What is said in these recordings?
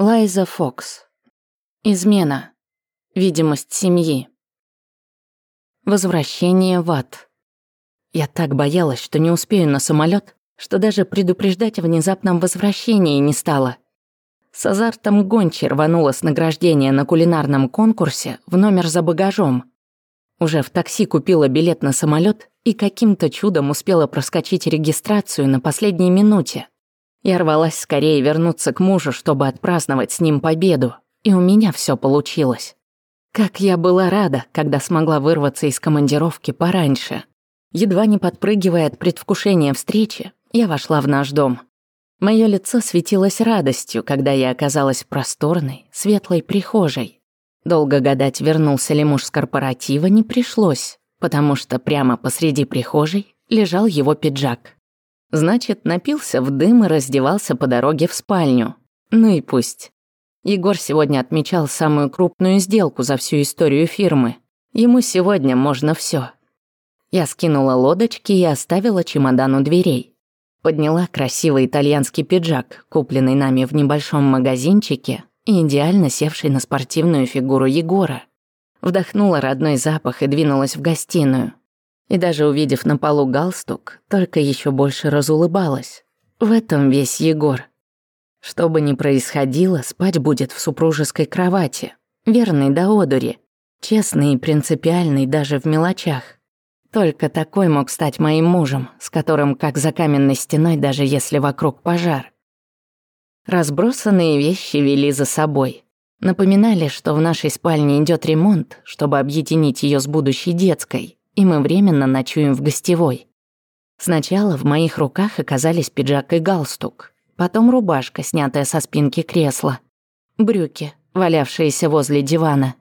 Лайза Фокс. Измена. Видимость семьи. Возвращение в ад. Я так боялась, что не успею на самолет, что даже предупреждать о внезапном возвращении не стала. С азартом гончи рванула с награждения на кулинарном конкурсе в номер за багажом. Уже в такси купила билет на самолет и каким-то чудом успела проскочить регистрацию на последней минуте – я рвалась скорее вернуться к мужу, чтобы отпраздновать с ним победу, и у меня все получилось. Как я была рада, когда смогла вырваться из командировки пораньше. Едва не подпрыгивая от предвкушения встречи, я вошла в наш дом. Мое лицо светилось радостью, когда я оказалась в просторной, светлой прихожей. Долго гадать, вернулся ли муж с корпоратива, не пришлось, потому что прямо посреди прихожей лежал его пиджак. Значит, напился в дым и раздевался по дороге в спальню. Ну и пусть. Егор сегодня отмечал самую крупную сделку за всю историю фирмы. Ему сегодня можно все. Я скинула лодочки и оставила чемодан у дверей. Подняла красивый итальянский пиджак, купленный нами в небольшом магазинчике и идеально севший на спортивную фигуру Егора. Вдохнула родной запах и двинулась в гостиную и даже увидев на полу галстук, только еще больше разулыбалась. В этом весь Егор. Что бы ни происходило, спать будет в супружеской кровати, верный до одури, честный и принципиальный даже в мелочах. Только такой мог стать моим мужем, с которым как за каменной стеной, даже если вокруг пожар. Разбросанные вещи вели за собой. Напоминали, что в нашей спальне идет ремонт, чтобы объединить ее с будущей детской и мы временно ночуем в гостевой. Сначала в моих руках оказались пиджак и галстук, потом рубашка, снятая со спинки кресла, брюки, валявшиеся возле дивана,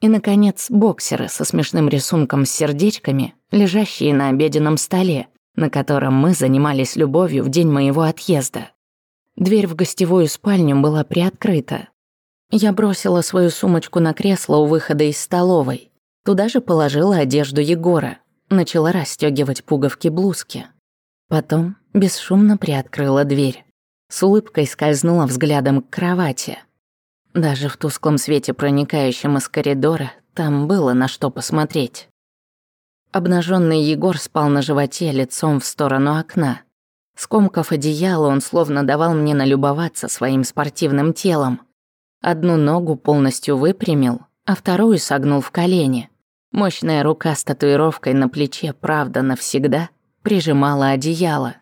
и, наконец, боксеры со смешным рисунком с сердечками, лежащие на обеденном столе, на котором мы занимались любовью в день моего отъезда. Дверь в гостевую спальню была приоткрыта. Я бросила свою сумочку на кресло у выхода из столовой, Туда же положила одежду Егора, начала расстёгивать пуговки блузки. Потом бесшумно приоткрыла дверь. С улыбкой скользнула взглядом к кровати. Даже в тусклом свете, проникающем из коридора, там было на что посмотреть. Обнаженный Егор спал на животе лицом в сторону окна. Скомкав одеяло, он словно давал мне налюбоваться своим спортивным телом. Одну ногу полностью выпрямил, а вторую согнул в колени. Мощная рука с татуировкой на плече, правда, навсегда, прижимала одеяло.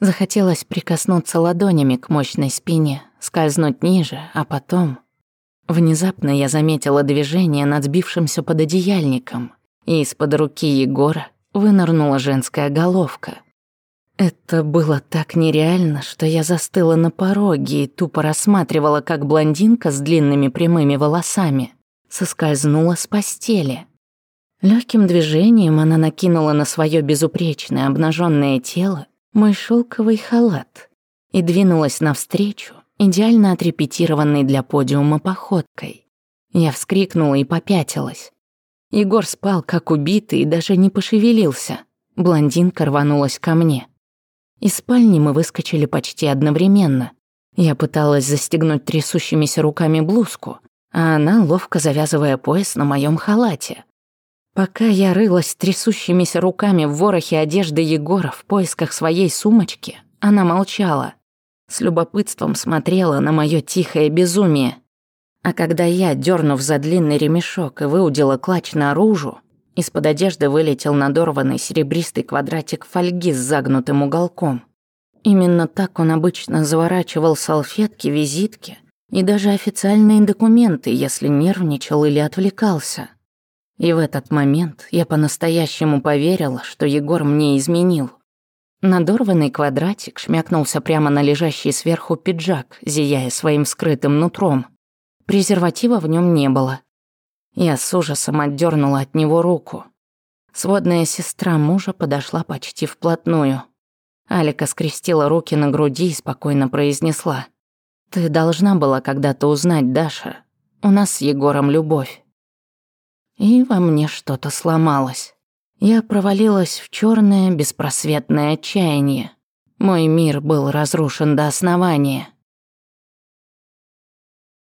Захотелось прикоснуться ладонями к мощной спине, скользнуть ниже, а потом... Внезапно я заметила движение над сбившимся под одеяльником, и из-под руки Егора вынырнула женская головка. Это было так нереально, что я застыла на пороге и тупо рассматривала, как блондинка с длинными прямыми волосами соскользнула с постели. Легким движением она накинула на свое безупречное обнаженное тело мой шелковый халат и двинулась навстречу, идеально отрепетированной для подиума походкой. Я вскрикнула и попятилась. Егор спал, как убитый, и даже не пошевелился. Блондинка рванулась ко мне. Из спальни мы выскочили почти одновременно. Я пыталась застегнуть трясущимися руками блузку, а она ловко завязывая пояс на моем халате. Пока я рылась трясущимися руками в ворохе одежды Егора в поисках своей сумочки, она молчала. С любопытством смотрела на мое тихое безумие. А когда я, дернув за длинный ремешок и выудила клатч наружу, из-под одежды вылетел надорванный серебристый квадратик фольги с загнутым уголком. Именно так он обычно заворачивал салфетки, визитки и даже официальные документы, если нервничал или отвлекался. И в этот момент я по-настоящему поверила, что Егор мне изменил. Надорванный квадратик шмякнулся прямо на лежащий сверху пиджак, зияя своим скрытым нутром. Презерватива в нем не было. Я с ужасом отдернула от него руку. Сводная сестра мужа подошла почти вплотную. Алика скрестила руки на груди и спокойно произнесла — ты должна была когда-то узнать, Даша. У нас с Егором любовь. И во мне что-то сломалось. Я провалилась в черное беспросветное отчаяние. Мой мир был разрушен до основания.